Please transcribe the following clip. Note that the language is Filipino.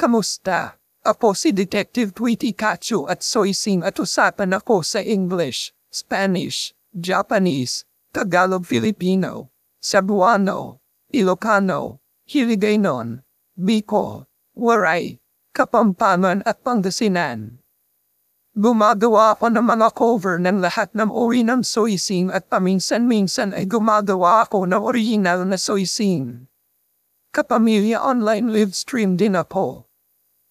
Kamusta? Ako si Detective Tweety Kachu at Soising at usapan ako sa English, Spanish, Japanese, Tagalog Filipino, Cebuano, Ilocano, Hiligaynon, Bicol, Waray, Kapampangan at Pangasinan. Gumagawa ako ng mga cover ng lahat ng uri ng soising at paminsan-minsan ay gumagawa ako ng original na soising. Kapamilya online live stream din ako.